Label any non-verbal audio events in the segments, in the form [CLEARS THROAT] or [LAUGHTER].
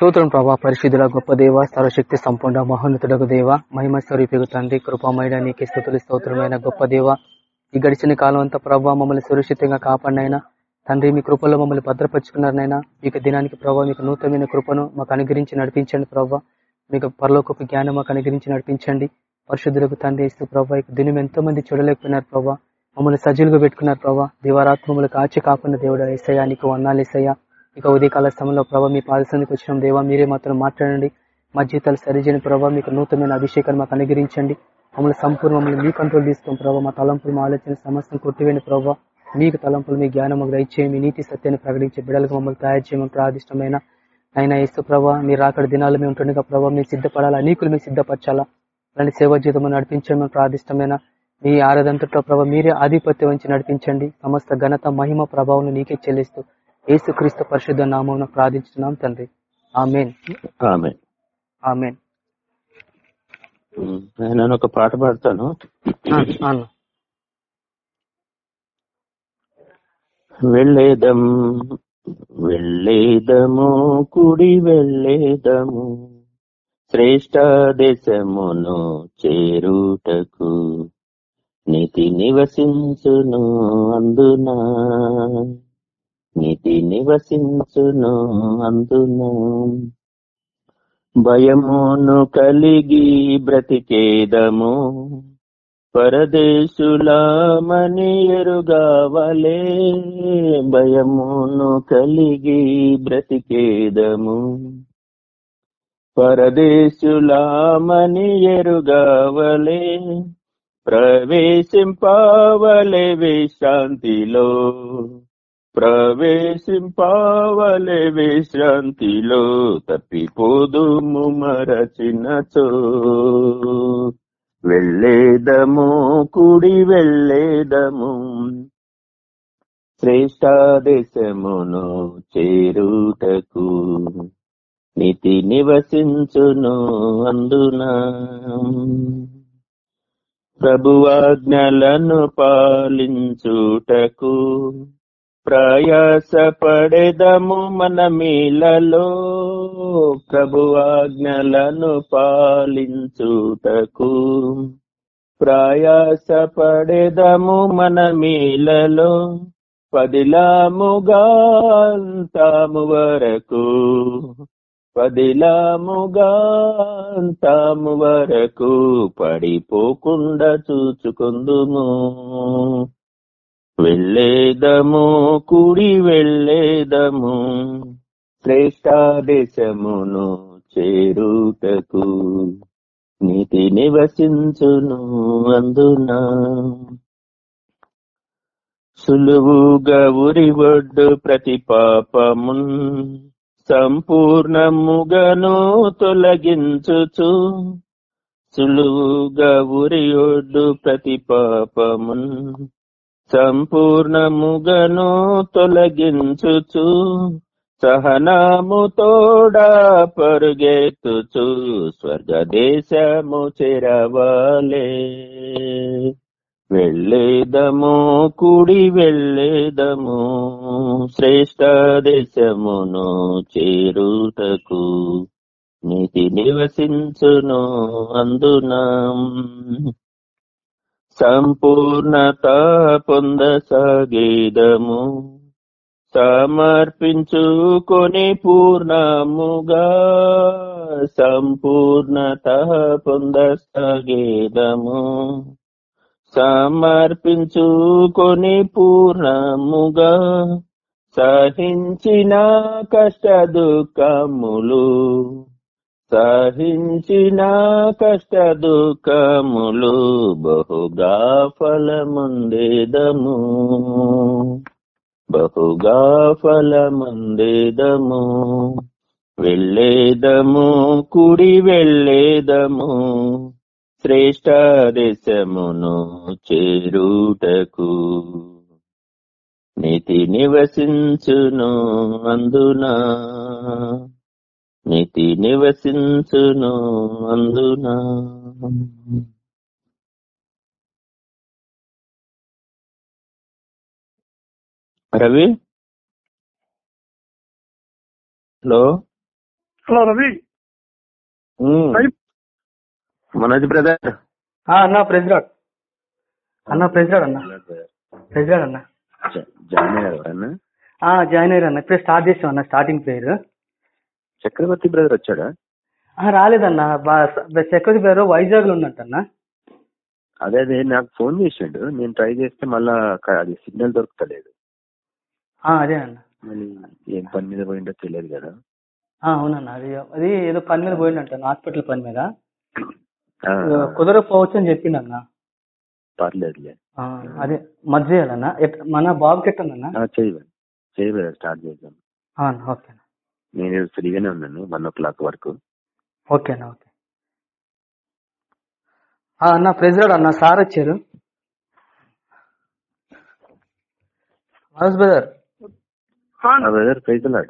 సూత్రం ప్రభా పరిశుద్ధుల గొప్ప దేవ సర్వశక్తి సంపూర్ణ మహోన్నతుడకు దేవ మహిమ స్వరూపికు తండ్రి కృపమైన నీకే స్థుతులు స్తోత్రమైన గొప్ప దేవ. ఈ గడిచిన కాలం అంతా ప్రభావ మమ్మల్ని సురక్షితంగా కాపాడినైనా తండ్రి మీ కృపలో మమ్మల్ని భద్రపరుచుకున్నారనైనా మీకు దినానికి ప్రభావ మీకు నూతనమైన కృపను మాకు అనుగ్రహించి నడిపించండి ప్రభావ మీకు పరలోకపు జ్ఞానం మాకు అనుగ్రహించి నడిపించండి. పరిశుద్ధులకు తండ్రి ఇస్తూ ప్రభావ ఇక దినం ఎంతో మంది చూడలేకపోయినారు ప్రభావ మమ్మల్ని సజీలుగా పెట్టుకున్నారు ప్రభావ దివారాత్మములు కాచి కాకుండా దేవుడు ఏసయ్యా నీకు వన్నాలు ఏసయ్యా. ఇక ఉదయకాల స్థమంలో ప్రభావ మీ పాదశానికి వచ్చిన. దేవా మీరే మాత్రం మాట్లాడండి. మా జీవితాలు సరిచేయని ప్రభావ మీకు నూతనమైన అభిషేకాన్ని మాకు అనుగ్రహించండి. మమ్మల్ని సంపూర్ణ మమ్మల్ని మీ కంట్రోల్ తీసుకోండి ప్రభావ మా తలంపులు మా ఆలోచన సమస్యను కొట్టివేయండి ప్రభావ మీకు తలంపులు మీ జ్ఞానం మాకు దయచేయి మీ నీతి సత్యాన్ని ప్రకటించే బిడలకు మమ్మల్ని తయారు చేయమని ప్రాదిష్టమైన ఆయన ఇస్తూ ప్రభావ మీరు అక్కడ దినాలు మేము ఉంటుండగా ప్రభావ మీరు సిద్ధపడాలా? అనేకులు మీరు సిద్ధపరచాలా? అలాంటి సేవ జీవితం నడిపించమని ప్రాదిష్టమైన మీ ఆరాధంతట్లో ప్రభావ మీరే ఆధిపత్యం నుంచి నడిపించండి. సమస్త ఘనత మహిమ ప్రభావం నీకే చెల్లిస్తూ యేసుక్రీస్తు పరిశుద్ధ నామం ప్రార్థించున్నాం తండ్రి. ఆమెన్. ఆమె ఆమెన్. నేను ఒక పాట పాడతాను. వెళ్ళేదం వెళ్ళేదము కుడి వెళ్ళేదము శ్రేష్ట దేశమును చేరుటకు నీతి నివసించును అందునా. నీతి నివసించును అందును. భయమును కలిగి బ్రతికేదము. పరదేశులమని ఎరుగావలే భయమును కలిగి బ్రతికేదము. పరదేశులామని ఎరుగావలే ప్రవేశింపావలే విశాంతిలో. ప్రవేశింపావలే విశ్రాంతిలో తప్పిపోదుము మరచినచో. వెళ్ళేదము కుడి వెళ్ళేదము శ్రేష్ట దేశమును చేరుటకు నీతి నివసించును అందున. ప్రభువాజ్ఞలను పాలించుటకు ప్రయాసపడెదము మన మీలలో. ప్రభువాజ్ఞలను పాలించుటకు ప్రయాసపడెదము మన మీలలో. పదిలాముగా తాము వరకు. పదిలాముగా అంతాము వరకు పడిపోకుండా చూచుకుందుము. వెళ్ళేదము కుడి వెళ్ళేదము శ్రేష్టాదేశమును చేరుటకు. నీతి నివసించును అందున. సులువుగా ఉరి ఒడ్డు ప్రతి పాపమున్ సంపూర్ణముగను తొలగించుచు. సులువుగా ఉరి ఒడ్డు ప్రతి పాపమున్ సంపూర్ణముగను తొలగించుచు సహనాము తోడా పరుగెత్తుచు స్వర్గదేశము చెరవాలే. వెళ్ళేదము కుడి వెళ్ళేదము శ్రేష్ట దేశమును చేరుటకు. నీతి నివసించును అందునా. సంపూర్ణత పొందసాగేదము సమర్పించుకొని పూర్ణముగా. సంపూర్ణత పొందసాగేదము సమర్పించుకొని పూర్ణముగా. సహించిన కష్ట దుఃఖములు సహించిన కష్ట దుఃఖములు బహుగా ఫలముందేదము? బహుగా ఫలముందేదము? వెళ్ళేదము కుడి వెళ్ళేదము శ్రేష్ట దేశమును చేరుటకు. నీతి నివసించును అందునా. నీతి నివసించును అందునా. Ravi? Hello? Hello Ravi. Manoj brother. ఆ, అన్న ప్రెసిడెంట్ అన్న ప్రెసిడెంట్ అన్న. ప్రెసిడెంట్ అన్న. జాయిన్ అయ్యారు ఆ, జాయిన్ అయ్యారు అన్న. ఇప్పుడే స్టార్ట్ చేసాం అన్న స్టార్టింగ్ ప్లేయర్. చక్రవర్తి బ్రదర్ వచ్చాడా? రాలేదన్న. చక్రవర్తి పేరు వైజాగ్లో ఉన్నట్టన్న. అదే అదే నాకు ఫోన్ చేసిండు. నేను ట్రై చేస్తే మళ్ళా అది సిగ్నల్ దొరుకుతలేదు. ఆ, అదే అన్న. మళ్ళీ ఏం పని మీద పోయిండో తెలియదు కదా. ఆ, అవునన్న. అది అది ఏదో పని మీద పోయిందంట హాస్పిటల్ పని మీద. కుదరకపోవచ్చు అని చెప్పిండన్న. పర్లేదులే. అదే మధ్య చేయాలన్న. మన బాబుకి ఎట్టందన్న? బ్రదర్. చెయ్యి బ్రదర్ స్టార్ట్ చేద్దాం. ఓకే నేను ఫ్రీగానే ఉన్నాను వన్ ఓ క్లాక్ వరకు ఓకే అన్న ఓకే ఆ, అన్న ప్రెసిడెంట్ అన్న సార్ వచ్చారు మనోజ్ బ్రదర్ हाँ బ్రదర్ ప్రైజ్ లాడ్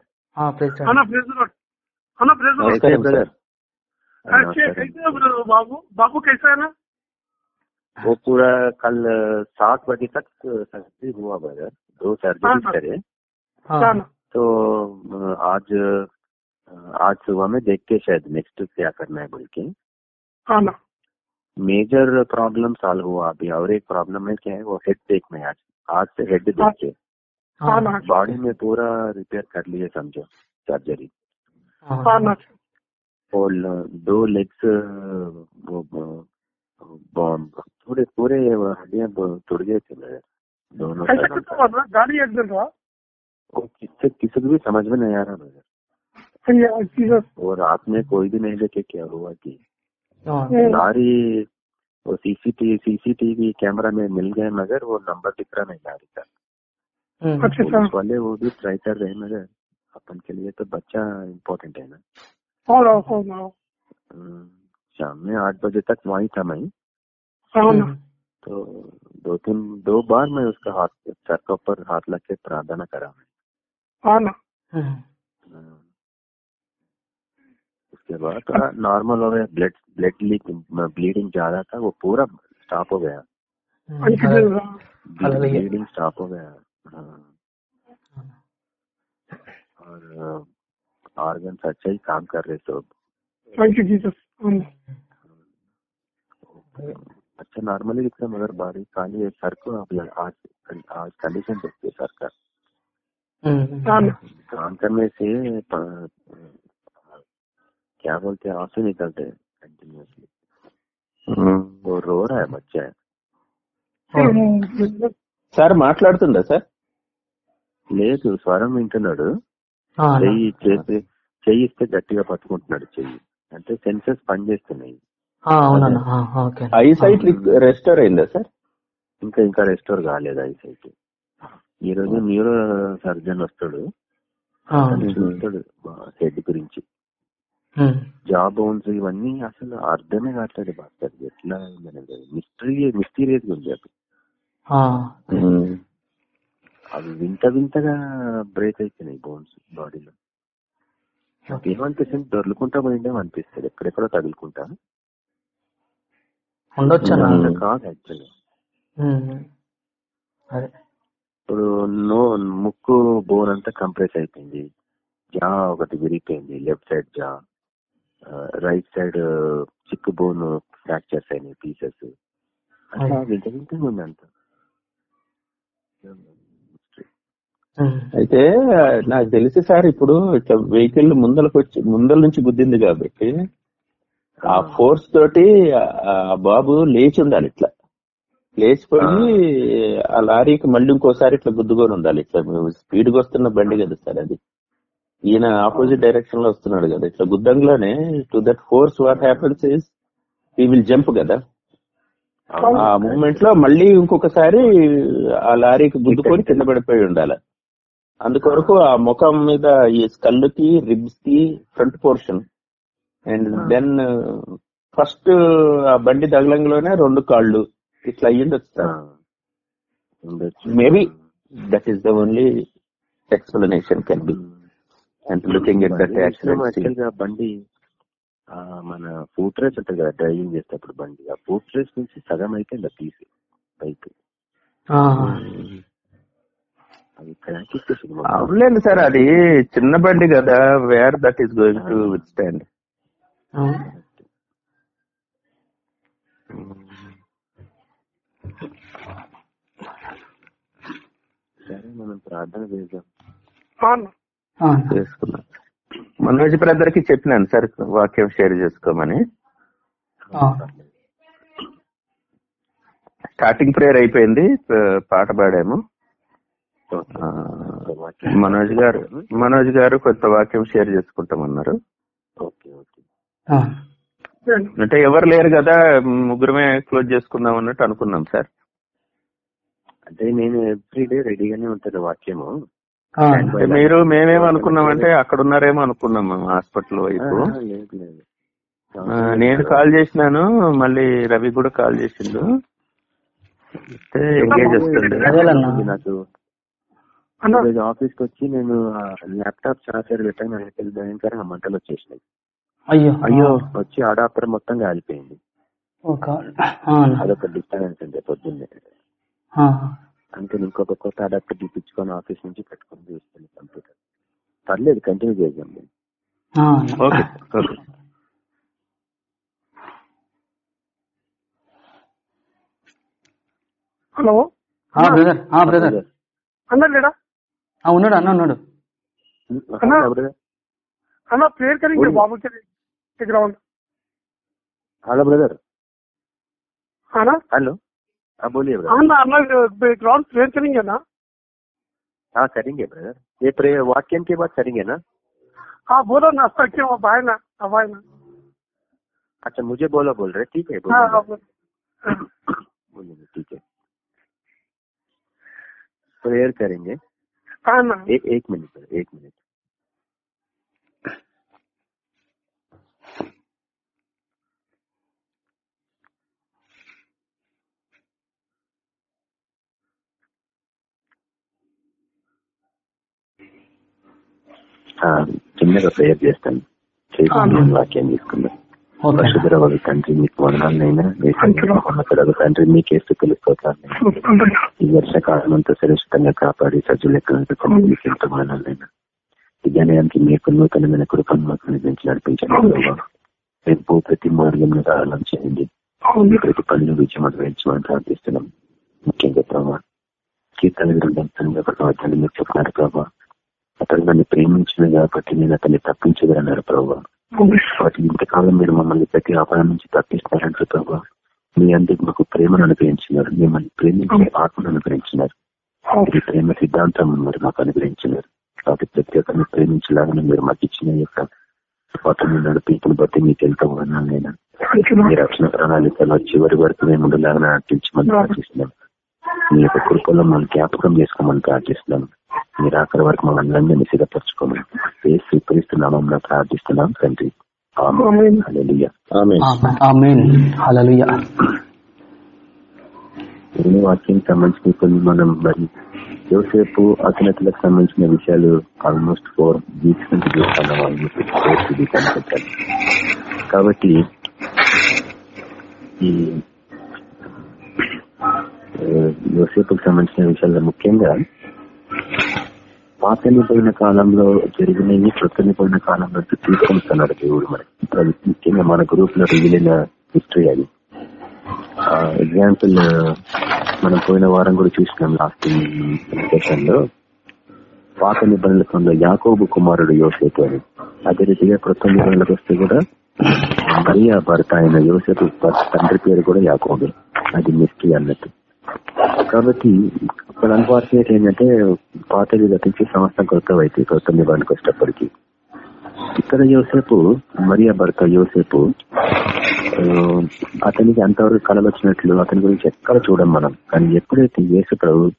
ప్రెసిడెంట్ हाँ प्रेसिडेंट हाँ प्रेसिडेंट నమస్కారం బ్రదర్ अच्छे कैसे है ब्रदर बाबू बाबू कैसा है ना वो पूरा कल सात बजे तक सर्जरी हुआ ब्रदर दो सर्जरी हाँ, हाँ। करे हाँ ना तो आज आज सुबह में देख के शायद नेक्स्ट क्या करना है बोल के। हाँ ना। मेजर प्रॉब्लम सॉल्व हुआ अभी और एक प्रॉब्लम है क्या है वो हेड देख में आज आज से हेड देख के। हाँ। बॉडी में पूरा रिपेयर कर लिए समझो सर्जरी हाँ और दो लेग्स ब- पूरे हड्डियाँ टूट गए थे मेरे दोनों था गाड़ी एक्सीडेंट हुआ। वो किससे किसी को भी समझ में नहीं आ रहा मुझे। और रात में कोई भी नहीं देखे क्या हुआ कि हम्म, लारी वो सीसीटीवी सीसीटीवी कैमरा में मिल गए मगर वो नंबर दिख रहा नहीं लारी का। अच्छा अच्छा पुलिस वाले वो भी ट्राई कर रहे हैं मगर अपन के लिए तो बच्चा इम्पोर्टेंट है ना। हो हो हम्म, शाम में आठ बजे तक वहीं था मैं। हाँ तो दो तीन दो बार मैं उसका हाथ सर के ऊपर हाथ लग के प्रार्थना करा मैं। हाँ ना हम्म। उसके बाद थोड़ा नॉर्मल हो गया ब्लड ब्लड लीक ब्लीडिंग ज्यादा था वो पूरा स्टॉप हो गया thank you Jesus Hallelujah. Bleeding stop हो गया हाँ। और ऑर्गन अच्छा ही काम कर रहे सब थैंक यू जीसस हाँ ना अच्छा नॉर्मली दिखता है, मगर बारी खाली है सर को अब लग- आज आज कंडीशन देखते सर का हाँ ना काम करने से प- क्या बोलते हैं आंसू निकलते हैं कंटिन्यूसली वो रो रहा है बच्चा है हम्म, సార్ మాట్లాడుతుందా సార్ లేదు స్వరం వింటున్నాడు చెయ్యి చేసి చెయ్యి ఇస్తే గట్టిగా పట్టుకుంటున్నాడు చెయ్యి అంటే సెన్సెస్ పనిచేస్తున్నాయి అవునన్న ఆ, ఓకే ఐ సైట్ రెస్టోర్ అయిందా సార్ ఇంకా ఇంకా రెస్టోర్ కాలేదు ఐసైట్ ఈ రోజు న్యూరో సర్జన్ వస్తాడు. చూస్తాడు హెడ్ గురించి. జాబ్ బోన్స్ ఇవన్నీ అసలు అర్థమే కావట్లేదు భాస్కర్ ఎట్లా మిస్టరీ మిస్టీరియస్ ఉంది అది. అవి వింత వింతగా బ్రేక్ అయిపోయినాయి బోన్స్ బాడీలో ఏమనిపిస్తుంది? దొర్లుకుంటా పోయిందేమో అనిపిస్తుంది. ఎక్కడెక్కడో తగులుకుంటా. ఉండొచ్చు కాదు యాక్చువల్గా ఇప్పుడు నో ముక్కు బోన్ అంతా కంప్రెస్ అయిపోయింది. జా ఒకటి విరిగిపోయింది. Left side jaw. Right side చిక్కు బోన్ ఫ్రాక్చర్స్ అయినాయి పీసెస్ అంత అయితే నాకు తెలిసి సార్ ఇప్పుడు ఇట్లా వెహికల్ ముందరకు వచ్చి ముందల నుంచి గుద్దింది కాబట్టి ఆ ఫోర్స్ తోటి ఆ బాబు లేచి ఉండాలి ఇట్లా. లేచిపోయి ఆ. లారీకి మళ్ళీ ఇంకోసారి ఇట్లా గుద్దుకొని ఉండాలి. ఇట్లా స్పీడ్గా వస్తున్న బండి కదా సార్ అది. ఈయన ఆపోజిట్ డైరెక్షన్లో వస్తున్నాడు కదా. ఇట్లా గుద్దంలోనే to that force what happens is he will jump కదా. ఆ మూమెంట్లో మళ్ళీ ఇంకొకసారి ఆ లారీకి గుద్దుకొని కింద పడిపోయి ఉండాలి. అందుకొరకు ఆ ముఖం మీద ఈ స్కల్కి రిబ్స్కి front portion and then first ఆ బండి తగలంలోనే రెండు కాళ్ళు. ఇట్లా అయ్యిండొచ్చు sir maybe that is the only explanation can be and looking at that actual యాక్సిడెంట్గా బండి ఆ, మన ఫూట్ రేస్ ఉంటుంది కదా డ్రైవింగ్ చేసేటప్పుడు బండి. ఆ ఫూట్ రేస్ నుంచి సగం అయిపోయింది ఆ పీస్ బైక్. ఆ, అది క్రాకిచ్చేసింది మొత్తం. అవునులేండి సార్ అది చిన్న బండి కదా where that is going to withstand సరే మనం ప్రార్థన చేద్దాం. చేసుకున్నాం మనోజ్ బ్రదర్కి చెప్పినాను సార్ వాక్యం షేర్ చేసుకోమని. ఆ. స్టార్టింగ్ ప్రేయర్ అయిపోయింది పాట పాడాము. మనోజ్ గారు మనోజ్ గారు కొంత వాక్యం షేర్ చేసుకుంటామన్నారు. Okay okay. ఆ. అంటే ఎవరు లేరు కదా ముగ్గురమే క్లోజ్ చేసుకుందాం అన్నట్టు అనుకున్నాం సార్. అంటే నేను ఎవ్రీడే రెడీగానే ఉంటాను వాక్యము. ఆ. అంటే మీరు మేమేం అనుకున్నాం అంటే అక్కడ ఉన్నారేమో అనుకున్నాం మేము హాస్పిటల్ వైపు. నేను కాల్ చేసినాను మళ్ళీ రవి కూడా కాల్ చేసిండు. ఎంగేజ్ వస్తుంది. నాకు ఈరోజు ఆఫీస్కి వచ్చి నేను ల్యాప్టాప్ చార్జర్ పెట్టాను నాకు భయంకరంగా మంటలు వచ్చేసినాయి. అయ్యో. అయ్యో వచ్చి అడాప్టర్ మొత్తం కాలిపోయింది. అదొక డిస్టర్బెన్స్ అండి పొద్దున్నే. అందుకని ఇంకొక కొత్త అడాప్టర్ చూపించుకొని ఆఫీస్ నుంచి పెట్టుకొని చూస్తుంది కంప్యూటర్ పర్లేదు కంటిన్యూ చేద్దాం హలో? బ్రదర్. బ్రదర్. అన్నా లేడా? ఉన్నాడు అన్న ఉన్నాడు. అన్న? బాబు ground. Hello brother. Hello hello. है हाँ बोलिए ब्रदर हाँ ना प्रेयर करेंगे ना? हाँ करेंगे ब्रदर ये प्रे वाक्यम के बाद करेंगे ना? हाँ बोलो ना क्यों अब आए ना अब आए ना। अच्छा मुझे बोलो बोल रहे ठीक है? हाँ बोलिए ठीक है। प्रेयर करेंगे। हाँ ना। एक एक मिनट एक मिनट। చిన్నగా ప్రేయర్ చేస్తాను. చేసి వాక్యం తీసుకుందాం. తండ్రి మీకు వందనాలైనా వేసిన తండ్రి మీకే స్థితులు ఈ వర్షకాలం అంతా సురక్షితంగా కాపాడి సజ్జులు ఎక్కడ మీకు ఎంతో వందనాలైనా ఈ జ్ఞానానికి మీకు నూతనమైన కృపను మాకు నిర్మించి నడిపించండి. రేపు ప్రతి మార్గంలో సరళం చేయండి. ప్రతి పనులు విజయం వేయించమని ప్రార్థిస్తున్నాం. ముఖ్యంగా ప్రభావ కీర్తన గ్రంథం మీరు చెప్పినారు ప్రభావ అతను నన్ను ప్రేమించిన కాబట్టి నేను అతన్ని తప్పించగలన్నారు ప్రభావ వాటి ఇంతకాలం మీరు మమ్మల్ని ప్రతి ఆపద నుంచి తప్పిస్తున్నారంటే ప్రభావ మీ అందుకు మాకు ప్రేమను అనుగ్రహించినారు. మిమ్మల్ని ప్రేమించే ఆత్మను అనుగ్రహించినారు. ఈ ప్రేమ సిద్ధాంతం మరి మాకు అనుగ్రహించినారు. కాబట్టి ప్రతి ఒక్కరిని ప్రేమించలాగానే మీరు మాకు ఇచ్చిన యొక్క స్వాతంత్ర నడిపింపును బట్టి మీకు ఎంతో వర్ణాలైనా మీ రక్షణ ప్రణాళికలో చివరి వరకు మేము ఉండలాగా నటించమని ప్రార్థిస్తున్నాం. మీ యొక్క కృపలో మనం జ్ఞాపకం చేసుకోమని ప్రార్థిస్తున్నాం. మీరు ఆఖరి వరకు మమ్మల్ని అందరినీ సిద్ధపరచుకోమని ఏ స్వీకరిస్తున్నామని ప్రార్థిస్తున్నాం తండ్రి. ఆమేన్. హల్లెలూయా. ఆమెన్. హల్లెలూయా. ఎన్ని వాక్యం సంబంధించిన కొన్ని మనం మరి యోసేపు అతనతలకు సంబంధించిన విషయాలు ఆల్మోస్ట్ ఫోర్ వీక్స్ నుంచి చూస్తున్నాం ఆల్మోస్ట్ ఫోర్ వీక్ అనుకుంటాను కాబట్టి ఈ యోసేపుకు సంబంధించిన విషయాల్లో ముఖ్యంగా పాత నిపోయిన కాలంలో జరిగినవి కొత్త నిపోయిన కాలంలో తీసుకొస్తున్నాడు దేవుడు మనకి. అది ముఖ్యంగా మన గ్రూప్లో రిగిలిన హిస్టరీ అది. ఎగ్జాంపుల్ మనం పోయిన వారం కూడా చూసినాం లాస్ట్ సెషన్లో. పాత నిబంధనల యాకోబు కుమారుడు యోసేపు అని. అదే రీతిగా కృత నిబంధనలకు వస్తే కూడా మరియా భర్త అయిన యోసేపు తండ్రి పేరు కూడా యాకోబు. అది మిస్టరీ అన్నట్టు. కాబట్టి ఇక్కడ అన్ఫార్చునేట్ ఏంటంటే పాతవి గతించి సంవత్సరం కొత్త అయితే కొత్త నిబంధనకు వచ్చేటప్పటికి. ఇక్కడ యోసేపు మరియా భర్త యోసేపు అతనికి అంతవరకు కళలు వచ్చినట్లు అతని గురించి ఎక్కడ చూడం మనం? కానీ ఎప్పుడైతే యేసు ప్రభు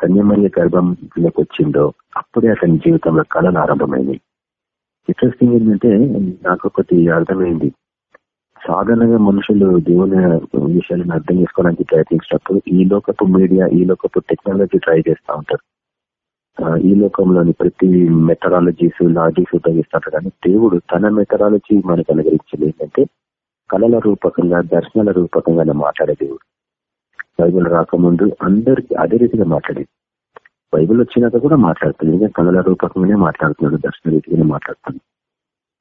కన్యమర్య గర్భంలోకి వచ్చిందో అప్పుడే అతని జీవితంలో కళలు ఆరంభమైంది ఇంట్రెస్టింగ్ ఏంటంటే నాకు ఒకటి అర్థమైంది. సాధారణంగా మనుషులు దేవుని విషయాలను అర్థం చేసుకోవడానికి ప్రయత్నించినప్పుడు ఈ లోకపు మీడియా ఈ లోకపు టెక్నాలజీ ట్రై చేస్తూ ఉంటారు. ఈ లోకంలోని ప్రతి మెథడాలజీస్ లాజిక్స్ ఉపయోగిస్తారు కానీ దేవుడు తన మెథడాలజీ మనకు అనుగ్రహించింది ఏంటంటే కళల రూపకంగా దర్శనాల రూపకంగా మాట్లాడే దేవుడు. బైబుల్ రాకముందు అందరికి అదే రీతిగా మాట్లాడేది. బైబిల్ వచ్చినాక కూడా మాట్లాడుతుంది. ఇంకా కళల రూపకంగానే మాట్లాడుతున్నాడు దర్శన రీతిగానే మాట్లాడుతున్నాడు.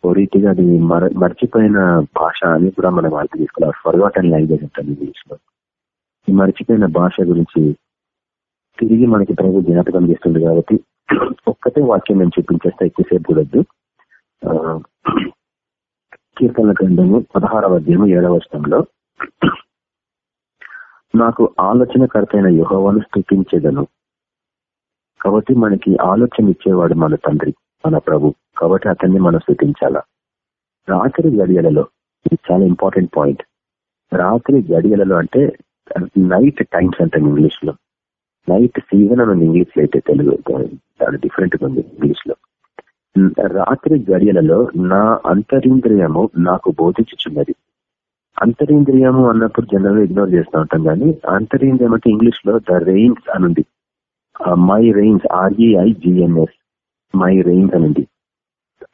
ఓ రీతిగా అది మర మర్చిపోయిన భాష అని కూడా మనం వాళ్ళకి తీసుకోవాలి ఫర్గాటన్ లాంగ్వేజ్ ఉంటుంది ఇంగ్లీష్లో ఈ మర్చిపోయిన భాష గురించి తిరిగి మనకి ప్రభు జ్ఞాపకం చేస్తుంది కాబట్టి [CLEARS THROAT] ఒక్కటే వాక్యం నేను చూపించేస్తే ఎక్కువసేపు కూడద్దు కీర్తన గ్రంథము పదహారవ అధ్యాయము ఏడవ వర్షంలో [CLEARS THROAT] నాకు ఆలోచనకర్తైన యుహోవాను స్థుతించేదను కాబట్టి మనకి ఆలోచన ఇచ్చేవాడు మన తండ్రి మన ప్రభు. కాబట్టి అతన్ని మనం స్థుతించాలా? రాత్రి గడియలలో ఇది చాలా ఇంపార్టెంట్ పాయింట్ రాత్రి గడియలలో అంటే నైట్ టైమ్స్ అంటాం ఇంగ్లీష్లో నైట్ సీజన్ అని ఇంగ్లీష్లో అయితే తెలుగు చాలా డిఫరెంట్గా ఉంది ఇంగ్లీష్లో రాత్రి గడియలలో నా అంతరింద్రియము నాకు బోధించుచున్నది. అంతరింద్రియము అన్నప్పుడు జనరల్ ఇగ్నోర్ చేస్తూ ఉంటాం కానీ అంతరింద్రియం అంటే ఇంగ్లీష్లో ద రెయిన్స్ అనుంది my reins R E I G N S my reins అనుంది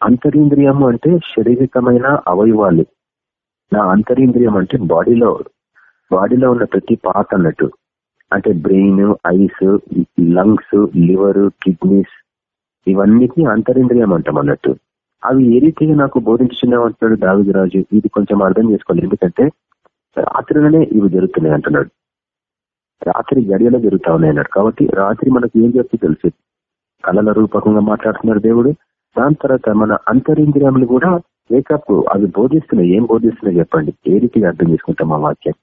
అంతరింద్రియము అంటే శారీరకమైన అవయవాలు. నా అంతరింద్రియం అంటే బాడీలో బాడీలో ఉన్న ప్రతి పార్ట్ అన్నట్టు. అంటే brain eyes lungs liver kidneys ఇవన్నిటిని అంతరింద్రియం అంటాం అన్నట్టు. అవి ఏ రీతిగా నాకు బోధించున్నావు అంటున్నాడు దావిదరాజు? ఇది కొంచెం అర్థం చేసుకోవాలి. ఎందుకంటే రాత్రిలోనే ఇవి జరుగుతున్నాయి అంటున్నాడు. రాత్రి గడియలో జరుగుతా ఉన్నాయి అన్నాడు. కాబట్టి రాత్రి మనకు ఏం చెప్తే తెలుసు. కళల రూపకంగా మాట్లాడుతున్నాడు దేవుడు. దాని తర్వాత మన అంతరింద్రియములు కూడా వేకప్ అవి బోధిస్తున్నాయి. ఏం బోధిస్తున్నాయి చెప్పండి. ఏ రీతిగా అర్థం చేసుకుంటాం ఆ వాక్యం?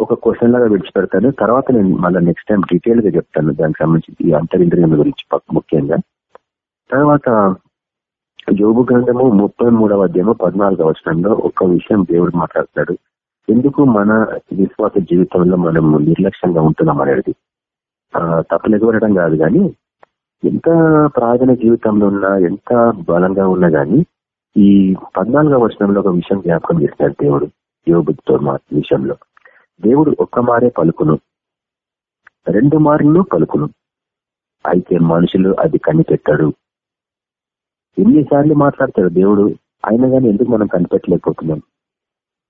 ఒక క్వశ్చన్ లాగా విడిచిపెడతాను. తర్వాత నేను మళ్ళీ నెక్స్ట్ టైం డీటెయిల్గా చెప్తాను. దానికి సంబంధించి ఈ అంతరింద్రియం గురించి ముఖ్యంగా. తర్వాత యోగు గ్రంథము ముప్పై మూడవ అధ్యాయము పద్నాలుగవ వచనంలో ఒక విషయం దేవుడు మాట్లాడతాడు ఎందుకు మన విశ్వాస జీవితంలో మనం నిర్లక్ష్యంగా ఉంటున్నాం అనేది? తప్పనివ్వడం కాదు కానీ ఎంత ప్రార్థన జీవితంలో ఉన్నా ఎంత బలంగా ఉన్నా గానీ ఈ పద్నాలుగవ వచనంలో ఒక విషయం జ్ఞాపకం చేస్తాడు దేవుడు యోగుతో మా విషయంలో. దేవుడు ఒక్క మారే పలుకును రెండు మార్లు పలుకును. అయితే మనుషులు అది కనిపెట్టాడు. ఎన్నిసార్లు మాట్లాడతాడు దేవుడు అయినా కానీ ఎందుకు మనం కనిపెట్టలేకపోతున్నాం?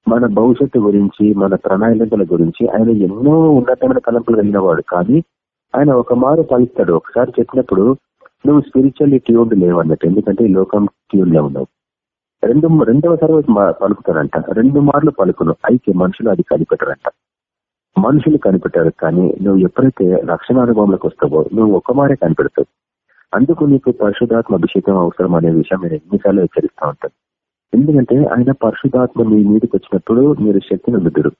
మన భవిష్యత్తు గురించి మన ప్రణాళికల గురించి ఆయన ఎన్నో ఉన్నతమైన తలంపులు కలిగిన వాడు. కానీ ఆయన ఒక మారు పలుస్తాడు ఒకసారి చెప్పినప్పుడు నువ్వు స్పిరిచువల్లీ ట్యూన్డ్ లేవన్నట్టు ఎందుకంటే ఈ లోకం ట్యూన్లో ఉన్నావు. రెండు రెండవ తర్వాత పలుకుతాడంట రెండు మార్లు పలుకును. అయితే మనుషులు అది కనిపెట్టరంట. మనుషులు కనిపెట్టారు కానీ నువ్వు ఎప్పుడైతే రక్షణ అనుభవంలోకి వస్తావో నువ్వు ఒక మారే కనిపెడతావు. అందుకు నీకు పరిశుధాత్మ అభిషేకం అవసరం అనే విషయం నేను ఎన్నిసార్లు హెచ్చరిస్తూ ఉంటాను. ఎందుకంటే ఆయన పరిశుధాత్మ మీ మీదకి వచ్చినప్పుడు మీరు శక్తిని అందుతురు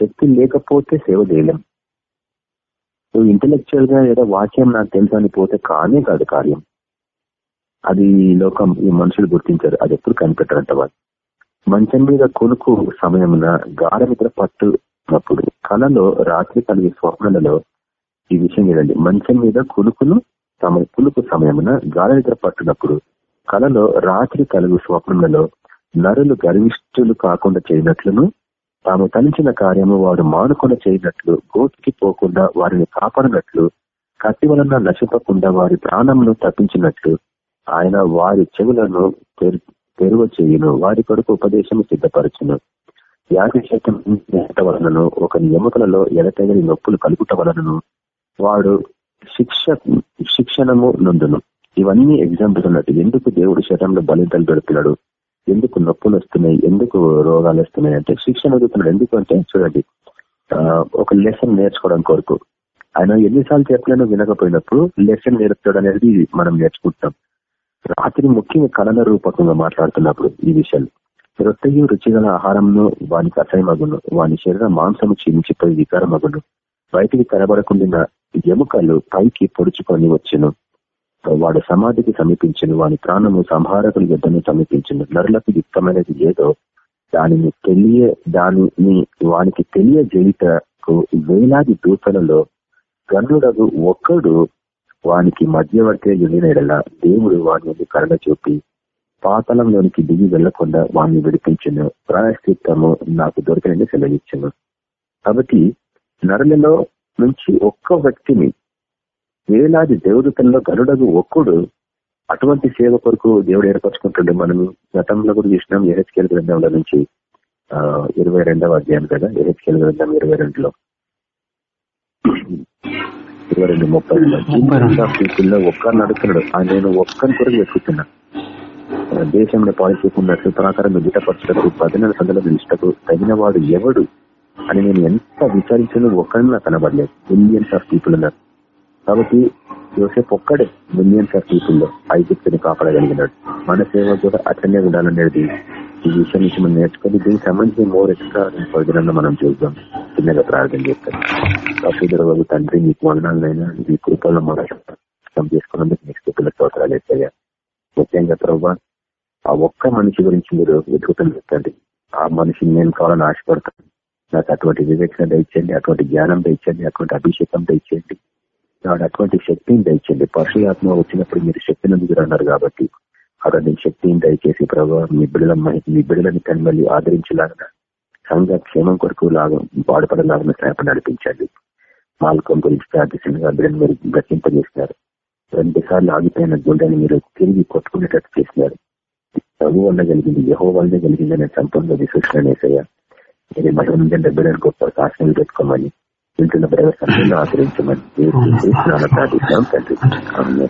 శక్తి లేకపోతే సేవ చేయలేం. నువ్వు ఇంటలెక్చువల్గా ఏదో వాక్యం నాకు తెలుసు అని పోతే కానే కాదు కార్యం. అది లోకం ఈ మనుషులు గుర్తించారు. అది ఎప్పుడు కనిపెట్టారంట వాళ్ళు. మంచం మీద కొనుక్కు సమయమున గాఢ మీద పట్టునప్పుడు కళలో రాత్రి కలిగే స్వప్నలలో ఈ విషయం ఏదండి మంచం మీద కొనుక్కును సమయ కులుకు సమయమున గాఢ నిద్ర పట్టినప్పుడు కళలో రాత్రి కలుగు స్వప్నములలో నరులు గర్విష్ఠులు కాకుండా చేయనట్లును తాము తలించిన కార్యము వారు మానుకొని చేయనట్లు గోతికి పోకుండా వారిని కాపాడినట్లు కత్తి వలన నశింపకుండా వారి ప్రాణంను తప్పించినట్లు ఆయన వారి చెవులను తెరువ చేయును వారి కొరకు ఉపదేశం సిద్ధపరచును. వ్యాధి శాతం వలనను ఒక ఎముకలలో ఎడతెగని నొప్పులు కలుగుట వలనను వాడు శిక్ష శిక్షణము నందును. ఇవన్నీ ఎగ్జాంపుల్ ఉన్నట్టు ఎందుకు దేవుడు శతంలో బలితలు పెడుతున్నాడు ఎందుకు నొప్పులు వస్తున్నాయి ఎందుకు రోగాలు వస్తున్నాయి అంటే శిక్షణ అడుగుతున్నాడు. ఎందుకు అంటే చూడండి ఒక లెసన్ నేర్చుకోవడం కొరకు. ఆయన ఎన్నిసార్లు చెప్పినా వినకపోయినప్పుడు లెసన్ నేర్పుతాడు అనేది మనం నేర్చుకుంటాం. రాత్రి ముఖ్యంగా కళల రూపకంగా మాట్లాడుతున్నప్పుడు ఈ విషయాలు. రొట్టెయు రుచిగల ఆహారంను వానికి అసహ్యమగును. వాని శరీరం మాంసము క్షీణించిపోయి వికారమగును. బయటికి కనబడకుండా ఎముకలు పైకి పొడుచుకొని వచ్చును. వాడు సమాధికి సమీపించను వాని ప్రాణము సంహారకుల యుద్ధను సమీపించను నరులకు యుక్తమైనది ఏదో దానిని తెలియ దానిని వానికి తెలియజేయుటకు వేలాది దూతలలో గనుడగు ఒక్కడు వానికి మధ్యవర్తి యునినడల దేవుడు వాని కరణ చూపి పాతలంలోనికి దిగి వెళ్ళకుండా వాడిని విడిపించను. ప్రాయశ్చిత్తము నాకు దొరికినని సెలవిచ్చను. కాబట్టి నరులలో నుంచి ఒక్క వ్యక్తిని వేలాది దేవదూతల్లో గరుడగు ఒక్కడు అటువంటి సేవ కొరకు దేవుడు ఏర్పరచుకుంటుండే మనం గతంలో కూడా చూసినాం ఎహెచ్కేల్ గ్రంథంలో నుంచి ఇరవై రెండవ అధ్యాయం కదా ఎహెచ్కేల్ గ్రంథం ఇరవై రెండులో. ఇరవై రెండు ముప్పై ముప్పై రెండు. పీపుల్లో ఒక్క నడుస్తున్నాడు నేను ఒక్కని కొరకు వెతుకుతున్నా. దేశంలో పాలిపోకున్నట్లు ప్రకారం ఎదుటపరచటకు పదిహేను సందుల ఇష్టకు తగిన వాడు ఎవడు అని నేను ఎంత విచారించిన ఒక్కడిని నాకు కనబడలేదు. మిలియన్స్ ఆఫ్ పీపుల్ ఉన్నారు. కాబట్టి యోసేపు ఒక్కడే మిలియన్స్ ఆఫ్ పీపుల్లో కాపాడగలిగినాడు. మన సేవ కూడా అట్లనే ఉండాలనేది ఈ విషయం నుంచి మనం నేర్చుకొని దీనికి సంబంధించి మోర్ ఎక్స్ట్రా ప్రయోజనంగా మనం చూద్దాం. చిన్నగా ప్రార్థన చేస్తాం కాశీధర తండ్రి మీకు వందనాలైనా మీ కృపల్లో మనం చేసుకున్నందుకు నెక్స్ట్ పిల్లల స్తోత్రాలు ఎత్తాయా ముఖ్యంగా ప్రభావ ఆ ఒక్క మనిషి గురించి మీరు వెతుకుతుంది ఆ మనిషిని నేను కావాలని ఆశపడతాను. నాకు అటువంటి వివేచన దయచేయండి అటువంటి జ్ఞానం దయచేయండి అటువంటి అభిషేకం దయచేయండి. నాడు అటువంటి శక్తిని దయచండి పరశురాత్మ వచ్చినప్పుడు మీరు శక్తిని అందుకున్నారు కాబట్టి కాబట్టి అటువంటి శక్తిని దయచేసి ప్రభావ మీ బిడ్డల మీ బిడ్డలని తను మళ్ళీ ఆదరించలాగా సంఘ క్షేమం కొరకు లాగా బాధపడలాగా సహాయపడి నడిపించండి. మాల్కం గురించి ప్రార్థిస్తుండగా బిడ్డను మీరు బ్రతింపజేసినారు రెండు సార్లు ఆగిపోయిన గుండెని మీరు తిరిగి కొట్టుకునేటట్టు చేసినారు ప్రభు వల్ల కలిగింది యహో వల్లనే కలిగిందనే సంపూర్ణ విశ్వసనయ్యా ఇది మహిళ బిడ్డను గొప్ప శాసనం పెట్టుకోమని ఇంట్లో బిడ్డల సంఘంలో ఆచరించమని తండ్రి.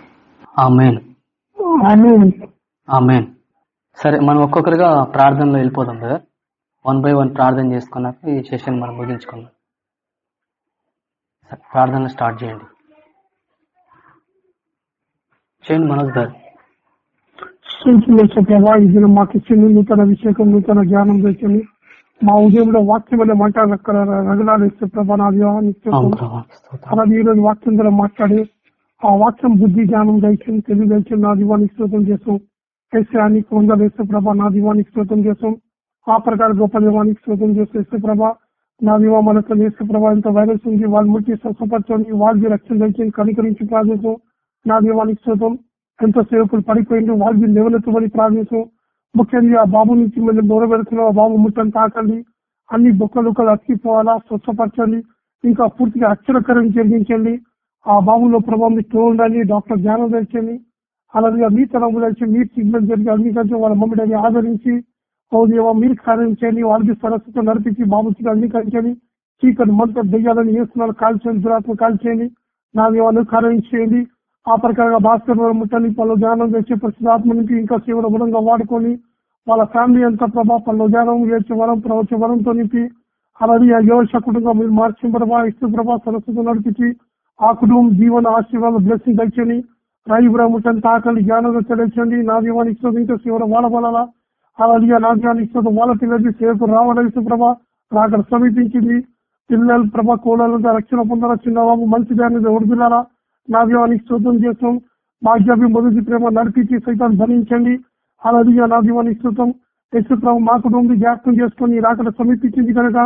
సరే మనం ఒక్కొక్కరుగా ప్రార్థనలో వెళ్ళిపోదాం కదా వన్ బై వన్ ప్రార్థన చేసుకున్నాక ఈ సెషన్ మనం ముగించుకుందాం. సరే, ప్రార్థన స్టార్ట్ చేయండి. చేయండి మనోజ్ గారు మాకు ఇచ్చింది నూతన అభిషేకం నూతన జ్ఞానం తెచ్చింది మా ఉదయంలో వాక్యం అనే మాట అక్కడ రగలాడిస్తే ప్రభా నా ఈ రోజు వాక్యం ద్వారా మాట్లాడి ఆ వాక్యం బుద్ధి జ్ఞానం దయచేసి తెలివి దయచేసి నా దీవానికి స్తోత్రం చేస్తాం ఏసానికి వందలు వేస్తే ప్రభా నా దీవానికి స్తోత్రం చేస్తాం ఆ ప్రకారం గొప్ప దీవానికి స్తోత్రం చేస్తే ఇస్తే ప్రభా నా దీవా మనకు వేస్తే ప్రభా ఇంత వైరస్ ఉంది వాళ్ళు ముట్టి స్వస్థపరచండి వాళ్ళకి రక్షణ దయచేసి కనికరించి ప్రార్థిస్తాం నా దీవానికి స్తోత్రం ఎంతో సేవకులు పడిపోయింది వాళ్ళకి లేవనెత్తమని ప్రార్థిస్తాం ముఖ్యంగా ఆ బాబు నుంచి మళ్ళీ మొరబెడుతున్నాం ఆ బాబు ముట్టని తాకండి. అన్ని బొక్కలుక్కలు అతికిపోవాలా స్వచ్ఛపరచండి. ఇంకా పూర్తిగా అక్షరకరం జరిగించండి. ఆ బాబులో ప్రభావం చూడండి డాక్టర్ జ్ఞానం తెచ్చండి అలాగే మీ తరం తెచ్చి మీరు ట్రీట్మెంట్ జరిగి అంగీకరించి వాళ్ళ మమ్మల్ని ఆదరించి ఓదేవా మీరు కార్యం చేయండి వాళ్ళకి సరస్వతం నడిపించి బాబుకి అంగీకరించండి చీకటి మొదట దెయ్యాలని వేస్తున్నారు కాల్చండి దురాత్మ కాల్చేయండి. నా దేవాలను కార్యం చేయండి ఆ ప్రకారంగా భాస్కర్ ముట్టని పలు జ్ఞానం చేసి ప్రసిద్ధాత్మ నుంచి ఇంకా శివుడు గుణంగా వాడుకొని వాళ్ళ ఫ్యామిలీ అంతా ప్రభా పలు జ్ఞానం చేర్చి వరం ప్రవచ వరంతో నింపి అలాగే ఆ యోష కుటుంబం మీరు మార్చిన ప్రభా ఇస్తు ప్రభా సరస్వతం నడిపించి ఆ కుటుంబం జీవన ఆశీర్వాద బ్లెస్సింగ్ తెచ్చని రాయిబ్రా ముట్టని తాకలి జ్ఞానం చెల్లించండి నా దీవాన్ని ఇస్తుంది ఇంకా సేవలు వాడబడాలా అలాగే నా జ్ఞానికి ఇస్తుంది వాళ్ళ పిల్లలకి సేవకు రావాలని ఇస్తు ప్రభా సమీపించింది. పిల్లలు ప్రభా కోడలు రక్షణ పొందారా చిన్నవాబు మంచి దాన్ని ఒడిదిలారా నా దీవానికి స్తోత్రం చేస్తాం. భాగ్యాభి మొదటి ప్రేమ నడిపించి సైతాన్ని భరించండి అలాగే నా దీవానికి స్తోత్రం యశ్వ్రభు మా కుటుంబం జ్ఞాపకం చేసుకుని రాకడ సమీపించింది కనుక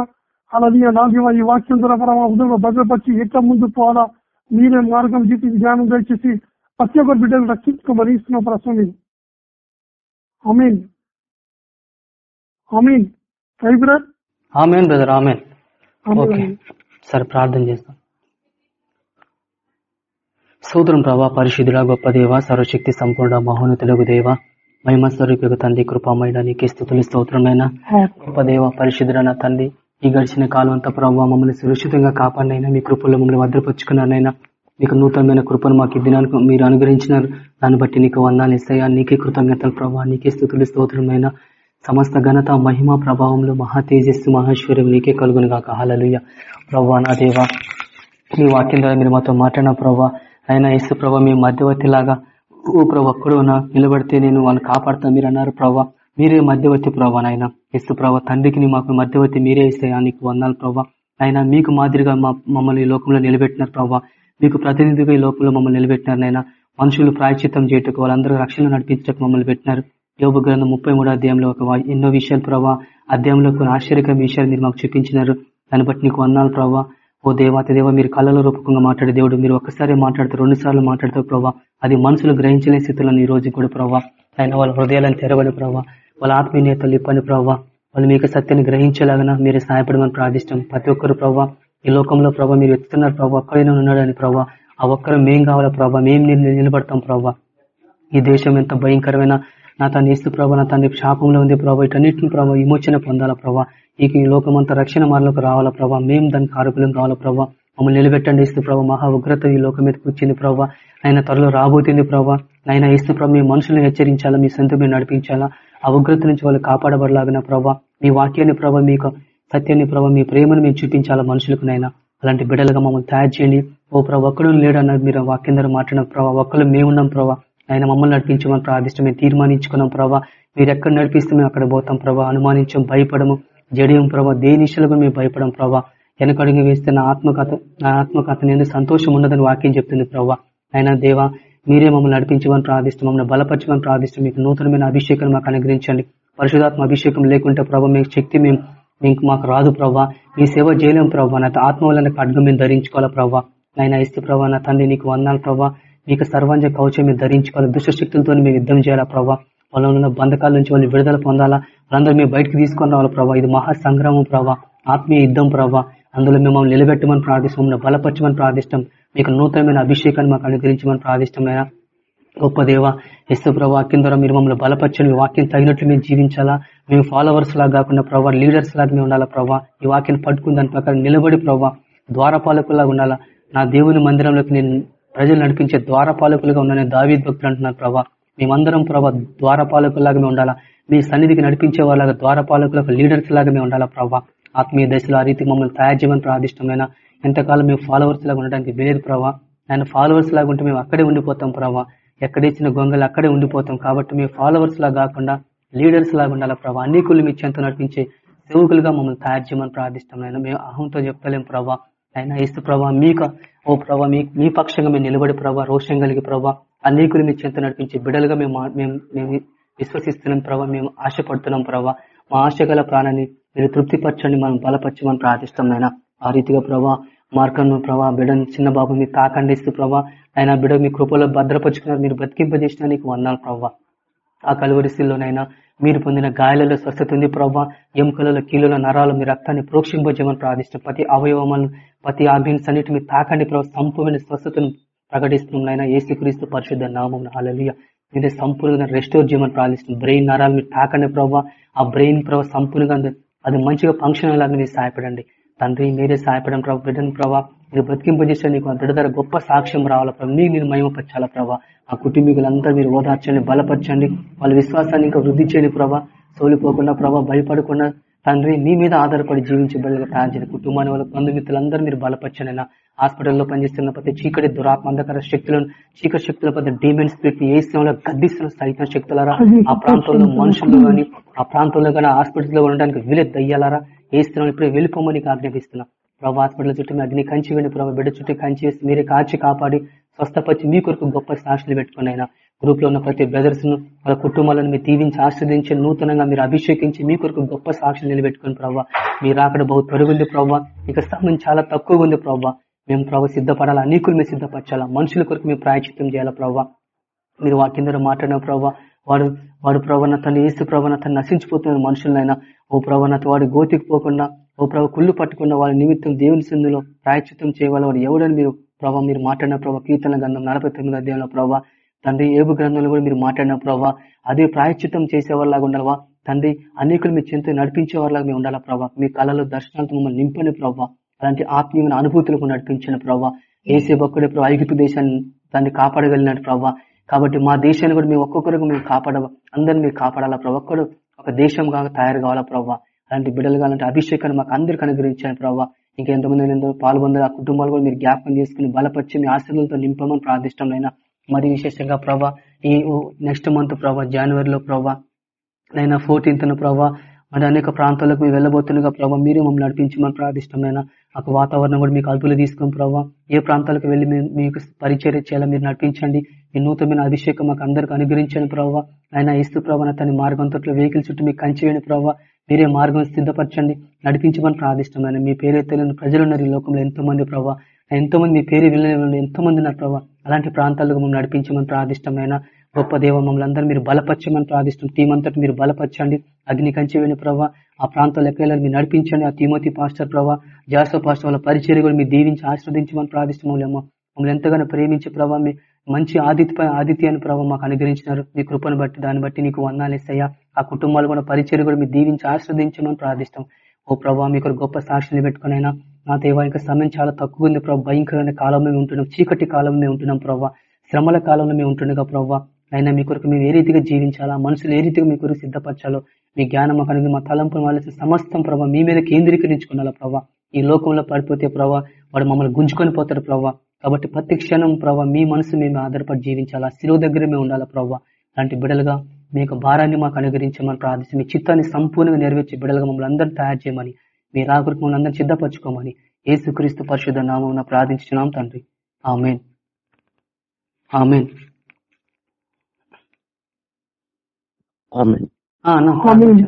అలాగే నా దీవా ఈ వాక్యం ద్వారా ఉదయంలో భద్రపరిచి ఎట్లా ముందు పోవాలా? మీరే మార్గం చూపి జ్ఞానం దయచేసి ప్రతి ఒక్కరి బిడ్డలు రక్షించుకోమని ఇస్తున్న ప్రశ్న అమీన్ అమీన్ కైబ్రర్ ఆమెన్ బ్రదర్ ఆమెన్. ఓకే. అమీన్ సరే ప్రార్థన చేస్తాం. సూత్రం ప్రభా పరిశుద్ధుల గొప్ప దేవ సర్వశక్తి సంపూర్ణ మహోన్నతులకు దేవ మహిమ స్వరూపకు తండ్రి కృపమైన నీకే స్థుతులు స్తోత్రమైన గొప్ప దేవ పరిశుద్ధులైన తండ్రి ఈ గడిచిన కాలం అంతా ప్రభావ మమ్మల్ని సురక్షితంగా కాపాడినైనా మీ కృపల్లో మమ్మల్ని భద్రపరుచుకున్నారనైనా మీకు నూతనమైన కృపను మాకు ఈ మీరు అనుగ్రహించినారు. దాన్ని బట్టి నీకు వందాలు ఇస్తాయా? నీకే కృతజ్ఞతలు ప్రభావ నీకే స్థుతులు స్తోత్రమైన సమస్త ఘనత మహిమ ప్రభావంలో మహా తేజస్సు మహేశ్వర్యం నీకే కలుగును గాక ప్రభా నా దేవ మీ వాక్యం ద్వారా మీరు మాతో మాట్లాడిన ప్రభా అయినా యేసు ప్రభా మీ మధ్యవర్తి లాగా ఓ ప్రభు ఒక్కడు నిలబడితే నేను వాళ్ళని కాపాడుతా మీరు అన్నారు ప్రభా. మీరే మధ్యవర్తి ప్రభా నాయన. యేసు ప్రభా తండ్రికి మాకు మధ్యవర్తి మీరే ఇస్తాయా నీకు వందాలు ప్రభా. ఆయన మీకు మాదిరిగా మమ్మల్ని లోకంలో నిలబెట్టినారు ప్రభా. మీకు ప్రతినిధిగా ఈ లోకంలో మమ్మల్ని నిలబెట్టినారు నాయన. మనుషులు ప్రాయచిత్తం చేయటకు వాళ్ళందరూ రక్షణ నడిపించటకు మమ్మల్ని పెట్టినారు. యోగ గ్రంథం ముప్పై మూడో అధ్యాయంలో ఒక ఎన్నో విషయాలు ప్రభా. అధ్యాయంలో కొన్ని ఆశ్చర్యకర విషయాలు మీరు మాకు చూపించినారు. దాన్ని బట్టి నీకు వందాలు ప్రభావ ఓ దేవాత దేవ మీరు కళ్ళలో రూపకంగా మాట్లాడే దేవుడు మీరు ఒక్కసారి మాట్లాడతారు రెండు సార్లు మాట్లాడతారు ప్రభా అది మనుషులు గ్రహించలేని స్థితులను ఈ రోజు కూడా ప్రభా ఆయన వాళ్ళ హృదయాలను తెరవని ప్రభా వాళ్ళ ఆత్మీయతలు ఇప్పని ప్రభా వాళ్ళు మీకు సత్యాన్ని గ్రహించేలాగా మీరు సహాయపడమని ప్రార్థిష్టం. ప్రతి ఒక్కరు ప్రభా ఈ లోకంలో ప్రభావ మీరు ఎత్తుతున్నారు ప్రభావ ఒక్కడైనా ఉన్నాడని ప్రభా ఆ ఒక్కరు మేం కావాలా ప్రభావ మేం నిలబడతాం ప్రభా. ఈ దేశం ఎంత భయంకరమైన నా తన ఇస్తు ప్రభావ నా తన శాపంలో ఉంది ప్రభావ వీటన్నిటిని ప్రభావ విమోచన పొందాలా ప్రభావ ఈ లోకమంతా రక్షణ మార్లకు రావాలా ప్రభావ మేము దానికి ఆరోగ్యం కావాలా ప్రభా? మమ్మల్ని నిలబెట్టండి ఇస్తు ప్రభావ మహా ఉగ్రత ఈ లోకం మీద కూర్చింది ప్రభావ ఆయన త్వరలో రాబోతుంది ప్రభావ ఆయన ఇస్తు ప్రభావ మీ మనుషులను హెచ్చరించాలా? మీ సొంత మీరు నడిపించాలా? ఆ ఉగ్రత నుంచి వాళ్ళు కాపాడబడలాగిన ప్రభావ మీ వాక్యాన్ని ప్రభావ మీకు సత్యాన్ని ప్రభావ మీ ప్రేమను మేము చూపించాలా మనుషులకు నైనా అలాంటి బిడ్డలుగా మమ్మల్ని తయారు చేయండి. ఓ ప్రభావ ఒక్కడు లేడన్నారు మీరు వాక్యం ద్వారా మాట్లాడిన ప్రభావ ఒక్కరు మేమున్నాం ప్రభావ ఆయన మమ్మల్ని నడిపించమని ప్రార్థిష్టం మేము తీర్మానించుకున్నాం ప్రభావ మీరు ఎక్కడ నడిపిస్తే మేము అక్కడ పోతాం ప్రభావ అనుమానించం భయపడము. జడియం ప్రభా దేనిశలకు మేము భయపడం ప్రభా? వెనకడుగు వేస్తే నా ఆత్మకథ నా ఆత్మకథ నేను సంతోషం ఉన్నదని వాక్యం చెప్తుంది ప్రభావ ఆయన దేవా మీరే మమ్మల్ని నడిపించమని ప్రార్థిస్తూ మమ్మల్ని బలపరచమని ప్రార్థిస్తూ మీకు నూతనమైన అభిషేకం మాకు అనుగ్రహించండి. పరిశుధాత్మ అభిషేకం లేకుంటే ప్రభావ మీకు శక్తి మేము మీకు మాకు రాదు ప్రభా. మీ సేవ చేయలేం ప్రభా నా ఆత్మ వల్ల ఖడ్గం మేము ధరించుకోవాలా ప్రభావ నాయన ఇస్తే ప్రభా నా తండ్రి నీకు వందాలు ప్రభా. మీకు సర్వాంజ కవచం మేము ధరించుకోవాలి దుష్టశక్తులతో మేము యుద్ధం చేయాలా ప్రభావ వాళ్ళ ఉన్న బంధకాల నుంచి వాళ్ళు విడుదల పొందాలా? వాళ్ళందరూ మేము బయటకు తీసుకొని రావాలి ప్రభావ ఇది మహా సంగ్రామం ప్రభావ ఆత్మీయ యుద్ధం ప్రభావ అందులో మేము నిలబెట్టమని ప్రార్థిస్తాం బలపరచమని ప్రార్థిస్తాం మీకు నూతనమైన అభిషేకాన్ని మాకు అనుగ్రహించమని ప్రార్థిష్టమైన గొప్ప దేవ యశ్వ వాక్యం ద్వారా మీరు మమ్మల్ని బలపరచని ఈ వాక్యం తగినట్లు మేము జీవించాలా? మేము ఫాలోవర్స్ లాగా కాకుండా ప్రభావ లీడర్స్ లాగా మేము ఉండాలా ప్రభావ ఈ వాక్యం పట్టుకుని దాని ప్రకారం నిలబడి ప్రభావ ద్వారపాలకులాగా ఉండాలా? నా దేవుని మందిరంలోకి నేను ప్రజలు నడిపించే ద్వారపాలకులుగా ఉన్నాను దావీద్ భక్తులు అంటున్నారు ప్రభా. మేమందరం ప్రభా ద్వారపాలకులాగా మేము ఉండాలా. మీ సన్నిధికి నడిపించే వాళ్ళగా ద్వారపాలకులకు లీడర్స్ లాగా మేము ఉండాలా ప్రభా. ఆత్మీయ దశలో ఆ రీతి మమ్మల్ని తయారు చేయమని ప్రార్థిష్టమైన ఎంతకాలం మేము ఫాలోవర్స్ లాగా ఉండడానికి లేదు ప్రభా. ఆయన ఫాలోవర్స్ లాగా ఉంటే మేము అక్కడే ఉండిపోతాం ప్రభా. ఎక్కడిచ్చిన గొంగలు అక్కడే ఉండిపోతాం. కాబట్టి మేము ఫాలోవర్స్ లాగా కాకుండా లీడర్స్ లాగా ఉండాలా ప్రభా. అనేకులు మీ చెంత నడిపించే సేవకులుగా మమ్మల్ని తయారు చేయమని ప్రార్థిస్తాం ఆయన మేము అహంతో చెప్తలేం ప్రభా. ఆయన ఇస్తు ప్రభా మీకు ఓ ప్రభా మీ మీ పక్షంగా మేము నిలబడి ప్రభా రోషం కలిగి ప్రభా అనేకులు మీ చెంత నడిపించే బిడలుగా మేము మేము మేము విశ్వసిస్తున్నాం ప్రభావ మేము ఆశపడుతున్నాం ప్రభా. మా ఆశ గల ప్రాణాన్ని మీరు తృప్తిపరచండి మనం బలపరచమని ప్రార్థిస్తాం నాయన. ఆ రీతిగా ప్రభా మార్కను ప్రభా బిడని చిన్న బాబు మీరు తాకండిస్తూ ప్రభా ఆయన బిడ మీ కృపలో భద్రపరుచుకున్నారు మీరు బతికింపజేసిన నీకు వందాలు ప్రభా. ఆ కలువరిశిల్లోనైనా మీరు పొందిన గాయాలలో స్వస్థత ఉంది ప్రభా. ఎముకలలో కీళ్ళలో నరాలు మీ రక్తాన్ని ప్రోక్షింపజేయమని ప్రార్థిస్తాం. ప్రతి అవయవములను ప్రతి ఆర్గన్స్ అన్నిటి మీరు తాకండి ప్రభావ సంపూర్ణ స్వస్థతను ప్రకటిస్తున్నాం నాయన ఏసుక్రీస్తు పరిశుద్ధ నామం అలలియ మీరే సంపూర్ణంగా రెస్టోర్ చేయమని ప్రార్థిస్తున్నాం బ్రెయిన్ నరాలు మీరు తాకండి ప్రభావ ఆ బ్రెయిన్ ప్రభావ సంపూర్ణంగా అది మంచిగా ఫంక్షన్ అయ్యేలాగా మీరు సహాయపడండి. తండ్రి మీరే సహాయపడండి ప్రభావ బిడ్డను ప్రభావ మీరు బ్రతికింపజేస్తే నీకు బిడ్డ గొప్ప సాక్ష్యం రావాల ప్రభావ మీకు మీరు మహిమపరచాలా ప్రభావ ఆ కుటుంబీకులంతా మీరు ఓదార్చండి బలపరచండి. వాళ్ళ విశ్వాసాన్ని ఇంకా వృద్ధి చేయండి ప్రభావ సోలిపోకుండా ప్రభావ భయపడకుండా తండ్రి మీ మీద ఆధారపడి జీవించే బిడ్డలుగా తయారు చేయండి కుటుంబాన్ని వాళ్ళ బంధుమిత్రులందరూ మీరు బలపరచండి హాస్పిటల్లో పనిచేస్తున్న ప్రతి చీకటి దురాత్మ అంధకార శక్తులను చీకటి శక్తుల ప్రతి డీమెన్ స్పిరిట్ ఏ సమయంలో గద్దిస్తున్న సైతం శక్తులారా? ఆ ప్రాంతంలో మనుషులు కానీ ఆ ప్రాంతంలో కానీ హాస్పిటల్లో ఉండడానికి వీలే దయ్యాలారా? ఏ స్థలం ఇప్పుడే వెళ్ళిపోమని ఆజ్ఞాపిస్తున్నా. ప్రభా హాస్పిటల్ చుట్టూ మీ అగ్ని కంచి వేయండి. ప్రభావ బిడ్డ చుట్టూ కంచి వేసి మీరే కాచి కాపాడి స్వస్థపరిచి మీ కొరకు గొప్ప సాక్షులు పెట్టుకుని అయినా గ్రూప్లో ఉన్న ప్రతి బ్రదర్స్ను వాళ్ళ కుటుంబాలను మీరు దీవించి ఆశ్రదించి నూతనంగా మీరు అభిషేకించి మీ కొరకు గొప్ప సాక్షులు నిలబెట్టుకుని ప్రభావ మీరు అక్కడ బహు పెరుగుంది ప్రభావ ఇక సమయం చాలా తక్కువగా ఉంది ప్రభావ మేము ప్రభావ సిద్ధపడాలా? అనేకులు మీరు సిద్ధపరచాలా? మనుషుల కొరకు మేము ప్రాయచిత్తం చేయాలా ప్రభావ మీరు వాటి కింద మాట్లాడిన ప్రభావ వాడు వాడు ప్రవణ ఏసు ప్రవణత తను నశించిపోతున్న మనుషులైనా ఓ ప్రవణత వాడు గోతికి పోకుండా ఓ ప్రభు కుళ్ళు పట్టుకున్న వాడి నిమిత్తం దేవుని సందులో ప్రాయచిత్తం చేయగల వాడు ఎవడని మీరు ప్రభావ మీరు మాట్లాడిన ప్రభావ కీర్తన గ్రంథం నలభై తొమ్మిది అధ్యాయంలో ప్రభావ తండ్రి ఏబు గ్రంథంలో కూడా మీరు మాట్లాడిన ప్రభావ అదే ప్రాయచిత్తం చేసేవారిలాగా ఉండాలవా? తండ్రి అనేకులు మీ చింత నడిపించేవారిలాగా మేము ఉండాలా ప్రభావ మీ కళలో దర్శనాలతో మమ్మల్ని నింపని ప్రభావ అలాంటి ఆత్మీయమైన అనుభూతులకు నడిపించిన ప్రభావ ఏసే భక్తుడే ప్రభు ఐగుప్తు దేశాన్ని దాన్ని కాపాడగలిగినట్టు ప్రభావ కాబట్టి మా దేశాన్ని కూడా మేము ఒక్కొక్కరికి మేము కాపాడ అందరిని మీరు కాపాడాలా ప్రభు ఒక్కడు ఒక కాక తయారు కావాలా ప్రభావ అలాంటి బిడ్డలు కావాలంటే అభిషేకాన్ని మాకు అందరికి అనుగ్రహించాను ప్రభావ ఇంకా ఎంతమంది ఎంతో పాల్గొందరు ఆ కుటుంబాలు కూడా మీరు జ్ఞాపకం చేసుకుని బలపరిచి మీ ఆశలతో నింపమని ప్రార్థిష్టం మరి విశేషంగా ప్రభా ఈ నెక్స్ట్ మంత్ ప్రభా జనవరిలో ప్రభా నైనా ఫోర్టీన్త్ ప్రభా మరి అనేక ప్రాంతాలకు మేము వెళ్ళబోతుండగా ప్రభావ మీరే మమ్మల్ని నడిపించమని ప్రార్థిష్టమైన ఆ వాతావరణం కూడా మీకు అదుపులో తీసుకుని ప్రభావ ఏ ప్రాంతాలకు వెళ్ళి మేము మీకు పరిచయం చేయాలో మీరు నడిపించండి. మీ నూతనమైన అభిషేకం మాకు అందరికి అనుగ్రహించండి ప్రభావ ఆయన ఇస్తు ప్రభావ తన మార్గం తోటి వెహికల్ చుట్టూ మీకు కంచేయండి ప్రభావ మీరే మార్గం సిద్ధపరచండి. నడిపించమని ప్రార్థిష్టమైన మీ పేరే తెలియని ప్రజలు ఉన్నారు ఈ లోకంలో ఎంతో మంది ప్రభావ ఎంతో మంది మీ పేరు వెళ్ళిన ఎంతో మంది ఉన్నారు ప్రభావ అలాంటి ప్రాంతాలకు మేము నడిపించమని ప్రార్థిష్టమైన గొప్ప దేవ మమ్మల్ని అందరూ మీరు బలపరచమని ప్రార్థిస్తున్నాం. టీం అంతటి మీరు బలపరచండి. అగ్ని కంచి వెళ్ళిన ప్రభావ ఆ ప్రాంతంలో ఎక్కడైనా మీరు నడిపించండి. ఆ తిమోతి పాస్టర్ ప్రభావ జాసో పాస్టర్ వాళ్ళ పరిచయం కూడా మీరు దీవించి ఆశ్రవదించమని ప్రార్థిస్తున్నాం మమ్మల్ని ఎంతగానో ప్రేమించి ప్రభావ మీ మంచి ఆదిత్య ఆదిత్యాన్ని ప్రభావ మాకు అనుగ్రహించినారు. మీ కృపను బట్టి దాన్ని బట్టి నీకు వందాలేసయ్యా ఆ కుటుంబాలు కూడా పరిచయం కూడా మీరు దీవించి ఆశ్రదించమని ప్రార్థిస్తాం. ఓ ప్రభావ మీకు గొప్ప సాక్షిని పెట్టుకునైనా నా దేవా ఇంకా సమయం చాలా తక్కువ ఉంది ప్రభావ భయంకరమైన కాలంలో మేము ఉంటున్నాం చీకటి కాలంలో మేము ఉంటున్నాం ప్రభావ శ్రమల కాలంలో మేము ఉంటుండగా ప్రభావ అయినా మీ కొరకు మేము ఏ రీతిగా జీవించాలా? మనుషులు ఏ రీతిగా మీ కొరకు సిద్ధపరచాలో? మీ జ్ఞానం కలిగి మా తలంపులు వాళ్ళ సమస్తం ప్రభావ మీ మీద కేంద్రీకరించుకున్నాలా ప్రభావ ఈ లోకంలో పడిపోతే ప్రభావ వాడు మమ్మల్ని గుంజుకొని పోతాడు ప్రభావ కాబట్టి ప్రతి క్షణం ప్రభావ మీ మనసు మేము ఆధారపడి జీవించాలా? శిలువ దగ్గర మేము ఉండాలా ప్రభావ అలాంటి బిడలుగా మీ యొక్క భారాన్ని మాకు అనుగ్రహించమని ప్రార్థించి మీ చిత్తాన్ని సంపూర్ణంగా నెరవేర్చి బిడలుగా మమ్మల్ని అందరూ తయారు చేయమని మీ రాకృతి మమ్మల్ని అందరూ సిద్ధపరచుకోమని ఏసుక్రీస్తు పరిశుద్ధ నామం ప్రార్థించున్నాం తండ్రి. ఆమెన్. ఆమెన్. ఆమె ఆ, అన్న, ఆమేన్.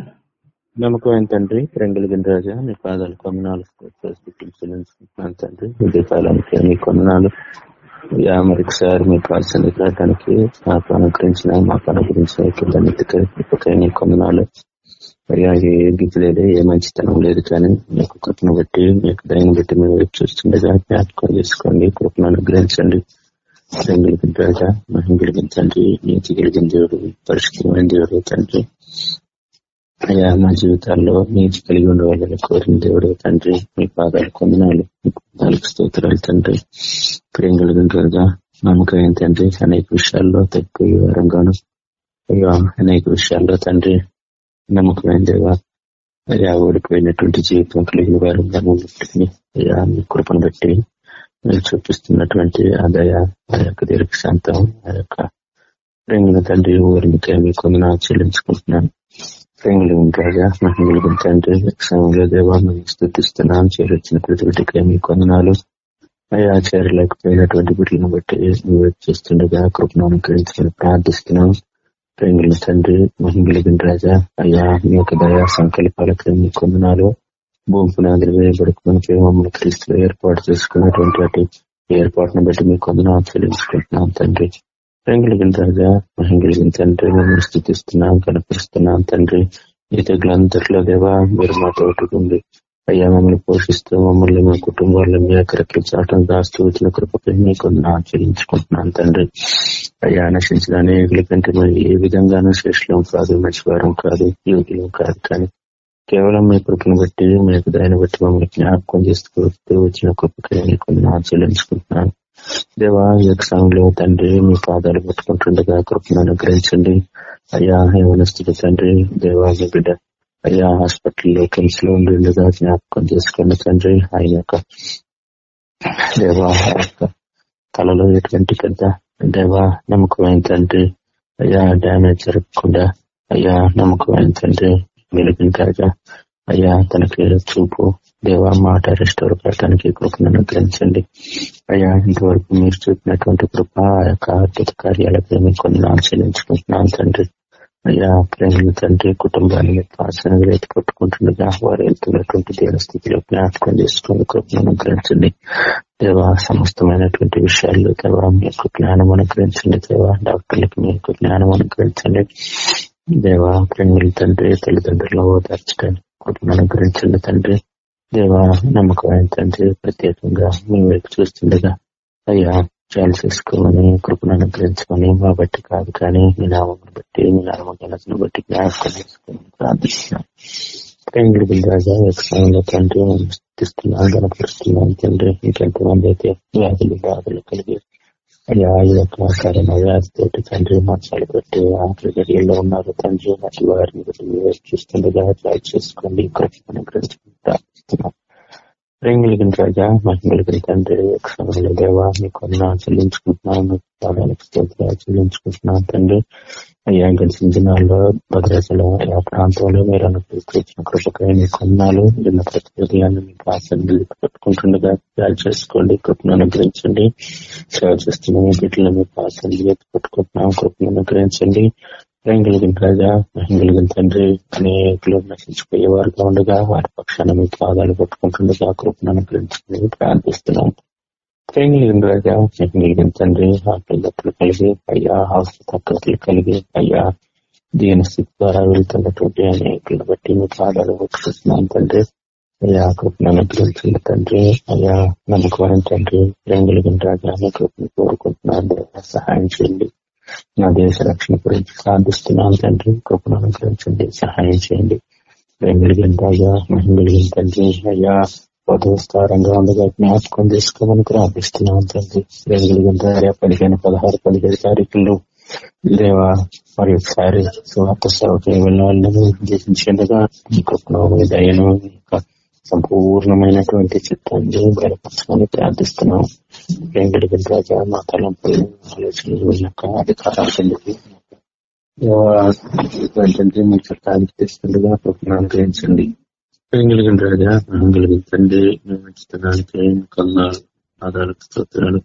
నమ్మకం తండ్రి రెండుల రాజా మీ పాదాలు కొన్నాళ్ళు స్థుతించుకుంటున్నాను తండ్రి. మీ కొన్నాళ్ళు. యా మరొకసారి మీ కాల్సిన రావడానికి మాకు అనుగ్రహించిన మాకు అనుగ్రహించిన కింద నీ కొందనాలు అయ్యా ఏ గిద్దు లేదు ఏ మంచితనం లేదు కానీ మీకు కృపను బట్టి మీకు దయను బట్టి మేము వైపు చూస్తుండగా జ్ఞాపకం చేసుకోండి కృపను అనుగ్రహించండి. రెండులకి రాజా మహిం తండ్రి నీతి కలిగిన దేవుడు పరిష్కరమైన దేవుడు తండ్రి. అయ్యా మా జీవితాల్లో నీతి కలిగి ఉండవాలని కోరిన దేవుడు తండ్రి. మీ పాదాలు కొందనాలు నాలుగు స్తోత్రాలు తండ్రి. ప్రేమ కలిగిన నమ్మకం ఏంటంటే అనేక విషయాల్లో తక్కువ వారంగాను అయ్యా అనేక విషయాల్లో తండ్రి నమ్మకమైన దేవా. అయ్యా ఓడిపోయినటువంటి జీవితం కలిగిన వారంగా అయ్యా మీ కృపను బట్టి మీరు చూపిస్తున్నటువంటి ఆదాయ ఆ యొక్క దీర్ఘశాంతం ఆ యొక్క ప్రేమల తండ్రి ఊరికే మీ నా చెల్లించుకుంటున్నాను. ప్రేమలు రాజా మహిళలు తండ్రి సమయంలో దేవాన్ని స్థుతిస్తున్నాను. చేరొచ్చిన ప్రతి బిడ్డకి మీ కొందనాలు. అయ్యా చేరలేకపోయినటువంటి బిడ్డలను బట్టి చేస్తుండగా కృపను అనుకరించుకొని ప్రార్థిస్తున్నాం ప్రేమల తండ్రి మహిళలు రాజా అయ్యా మీ యొక్క దయా సంకల్పాలకు మీ కొందనాలు. భూమి పునాదులు మమ్మల్ని క్రీస్తులు ఏర్పాటు చేసుకున్నటువంటి అటు ఏర్పాటును బట్టి మీ కొందన ఆచరించుకుంటున్నాం తండ్రి. ప్రేంగులిగిన రాజా మహిళగిన తండ్రి మిమ్మల్ని స్థుతిస్తున్నాం కనిపిస్తున్నాం తండ్రి. ఈ తెగులంతట్లో దేవా మీరు మా తోటి అయ్యా మమ్మల్ని పోషిస్తూ మమ్మల్ని మా కుటుంబాల్లో మీ అక్కడికి చాటం దాస్తూ వచ్చిన కృపకి మీ ఆచరించుకుంటున్నాను తండ్రి. అయ్యా నశించిన అనేకుల కంటే మరి ఏ విధంగానూ శ్రేష్ఠం కాదు మంచివారం కాదు యోగ్యం కాదు కానీ కేవలం మీ కృపను బట్టి మీ యొక్క దాన్ని బట్టి మమ్మల్ని జ్ఞాపకం చేసుకుంటూ వచ్చిన కృపకి కొన్ని ఆచరించుకుంటున్నాను దేవా ఈ యొక్క సమయంలో తండ్రి మీ పాదాలు పట్టుకుంటుండగా కృపను అనుగ్రహించండి. అయ్యా యవనస్తుడు తండ్రి దేవా మీ బిడ్డ అయ్యా హాస్పిటల్లో కెన్స్లో ఉండిండగా జ్ఞాపకం చేసుకోండి తండ్రి. ఆయన యొక్క దేవా యొక్క తలలో ఎటువంటి పెద్ద దేవా నమ్మకం తండ్రి అయ్యా డ్యామేజ్ జరగకుండా అయ్యా నమ్మకం తండ్రి వెలుగుని అయ్యా తనకి చూపు దేవా మాట రెస్టోర్ కావడానికి కృపను అనుగ్రహించండి అయ్యా ఇంతవరకు మీరు చూపినటువంటి కృప ఆ యొక్క అద్భుత కార్యాలకు మీకు కొన్ని ఆచరించుకుంటున్నాం తండ్రి. అయ్యా ప్రేమలు తండ్రి కుటుంబాన్ని పాసనలు ఎత్తి కొట్టుకుంటుండగా వారు వెళ్తున్నటువంటి దేవస్థితిలో జ్ఞాపకం చేసుకుని కృపను అనుగ్రహించండి దేవా సమస్తమైనటువంటి విషయాల్లో దేవా మీ యొక్క జ్ఞానం అనుగ్రహించండి. దేవా డాక్టర్లకు మీ యొక్క జ్ఞానం అనుగ్రహించండి. దేవా ప్రేమలు తండ్రి తల్లిదండ్రులు ఓదార్చడానికి కుటుంబం అనుగ్రహించండి తండ్రి. దేవా నమ్మకమైన తండ్రి ప్రత్యేకంగా మీ వైపు చూస్తుండగా అయ్యా జాయిన్ చేసుకోమని కృపను అనుగ్రహించుకొని మా బట్టి కాదు కానీ మీ నామను బట్టి మీ నామగలతను బట్టి జ్ఞాపకం చేసుకుని ప్రార్థిస్తున్నాం. ప్రేంగుడు రాజా వ్యవసాయంలో తండ్రి స్థిస్తున్నాను గనపరుస్తున్నాను తండ్రి. ఇంకెంతమంది అయితే వ్యాధులు బాధలు కలిగి అయ్యా ఈ యొక్క తండ్రి మాట్లాడి పెట్టి ఆఖరి ఉన్నారు. తండ్రి అటు వారిని బట్టి చూస్తుండగా జాయి చేసుకోండి కృపను అనుగ్రహించుకుని ప్రార్థిస్తున్నాం రాజా మహిళగిన తండ్రి సమయంలో దేవా మీకు చెల్లించుకుంటున్నాను. పాదాలకు స్తోత్రాలు చెల్లించుకుంటున్నాను తండ్రి. అయ్యా గడిచిన దినాల్లో భద్రాచలం ఆ ప్రాంతంలో మీరు అనుకూలించిన కృపకై మీ కొన్నాళ్ళు నిన్న ప్రతి హృదయాన్ని మీకు ఆసక్తి పెట్టుకుంటుండగా తయారు చేసుకోండి కృపను అనుగ్రహించండి. సేవ చేస్తున్న మీ బిడ్డలు మీకు ఆసక్తి పెట్టుకుంటున్నాం కృపను అనుగ్రహించండి. ప్రేంగులిగిన రాజా మహిళగిన తండ్రి అనేకులు నశించిపోయే వారుగా ఉండగా వారి పక్షాన మీ పాదాలు పట్టుకుంటుండగా కృపను అనుగ్రహించండి ప్రార్థిస్తున్నాం. ప్రేంగులిగిన రాజా మహిళగిన తండ్రి ఆకలిదప్పులు కలిగి అయ్యా అవసరతలు కలిగి అయ్యా దీని స్థితి ద్వారా వెళ్తున్నటువంటి అనేకులను బట్టి మీ పాదాలు పట్టుకుంటున్నాం తండ్రి. అయ్యా కృపను అనుగ్రహించండి తండ్రి అయ్యా నమ్మకమైన తండ్రి ప్రేంగులిగిన రాజా మీ కృపను కోరుకుంటున్నాను సహాయం చేయండి. నా దేశ రక్షణ గురించి ప్రార్థిస్తున్నాను తండ్రి. కృపను అనుగ్రహించండి. సహాయం చేయండి. ప్రేమలిగిన రాజా మహిమలిగిన తండ్రి. అయ్యా విస్తారంగా ఉండగా జ్ఞాపకం చేసుకోమని ప్రార్థిస్తున్నాం తండ్రి. రెండు పదిహేను పదహారు పదిహేడు తారీఖుల్లో లేవా? మరి ఒకసారి స్వార్థ సేవకి వెళ్ళాలని ఉద్దేశించేందుగా మీ కృపణ దయను సంపూర్ణమైనటువంటి చిత్తాన్ని బయలుపరచమని ప్రార్థిస్తున్నాం వెంకటగిరి రాజా మా తలంపులు ఆలోచనలు యొక్క అధికారాలు ఏంటంటే మీ చట్టానికి తెస్తుండగా కృపను అనుగ్రహించండి కలిగిన రాజా మహిమ తండ్రి మేము మంచితనానికి కన్నా ఆధారత స్తోత్రాలు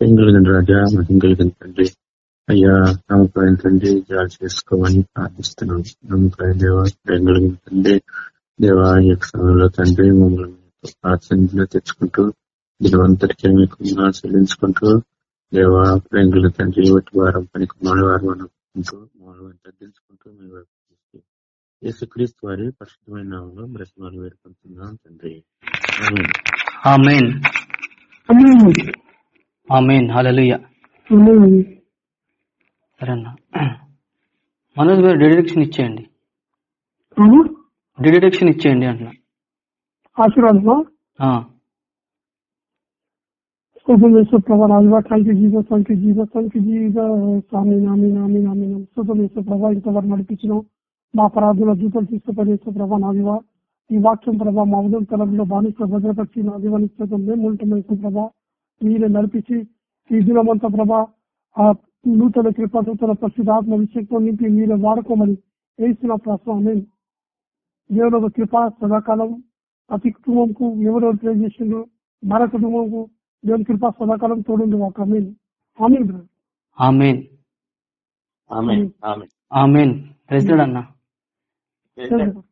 కలిగిన రాజా మహిమ తండ్రి అయ్యా నమ్మకాయన తండ్రి జాలు చేసుకోమని ప్రార్థిస్తున్నాం నమ్మకాయ దేవ ప్రేమ తండ్రి దేవా ఈ యొక్క సమయంలో తండ్రి మమ్మల్ని ప్రార్థనలో తెచ్చుకుంటూ దినవంతటికే మీకు చెల్లించుకుంటూ దేవా కలిగిన తండ్రి ఒకటి వారం పనికి మూడు వారం అనుకుంటూ మూడు తగ్గించుకుంటూ మీ వైపు యేసుక్రీస్తు వారి పరిశుద్ధమైన నామంలో బ్రతమాలు వేడుకుంటున్నాం తండ్రి. సరేనా మనోజ్ గారు డిడక్షన్ ఇచ్చేయండి? డిడక్షన్ ఇచ్చేయండి అంటున్నా. ఆశీర్వాదమా? Thank thank you thank you ఇంతవరకు నడిపించిన మా ప్రార్థన జీతం తీసుకుపడేస్తూ ప్రభా నాదివా ఈ వాక్యం ప్రభా మా ఉదయం తరంలో బానిస భద్రపరిచి నా దీవానికి మేము ఉంటున్నాం ప్రభా. మీరే నడిపించి ఈ దినమంతా ప్రభా ఆ నూతన కృప నూతన పరిశుధాత్మ విషయంతో నింపి మీరే వాడుకోమని వేసిన ప్రశ్న దేవుడు ఒక కృప సదాకాలం. ప్రతి కుటుంబంకు ఎవరెవరు ప్రే చేసిండ్రు మన కుటుంబంకు దేవుని కృప సదాకాలం తోడుంది ఒక amen. Amen brother. Amen. Amen. President అన్న. ప్రెసిడెంట్ అన్న.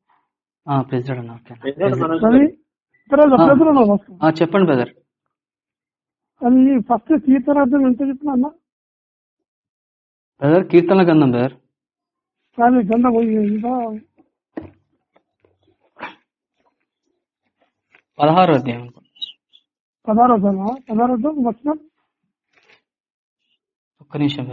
చెప్పండి బ్రదర్. అది ఫస్ట్ కీర్తనార్థం ఎంత చెప్పినా అన్న? బ్రదర్ కీర్తన గంధం బ్రదర్. కానీ గంట పదహారో అధ్యాయం. పదహారో జన పదహారో వచ్చిన ఒక్క నిమిషం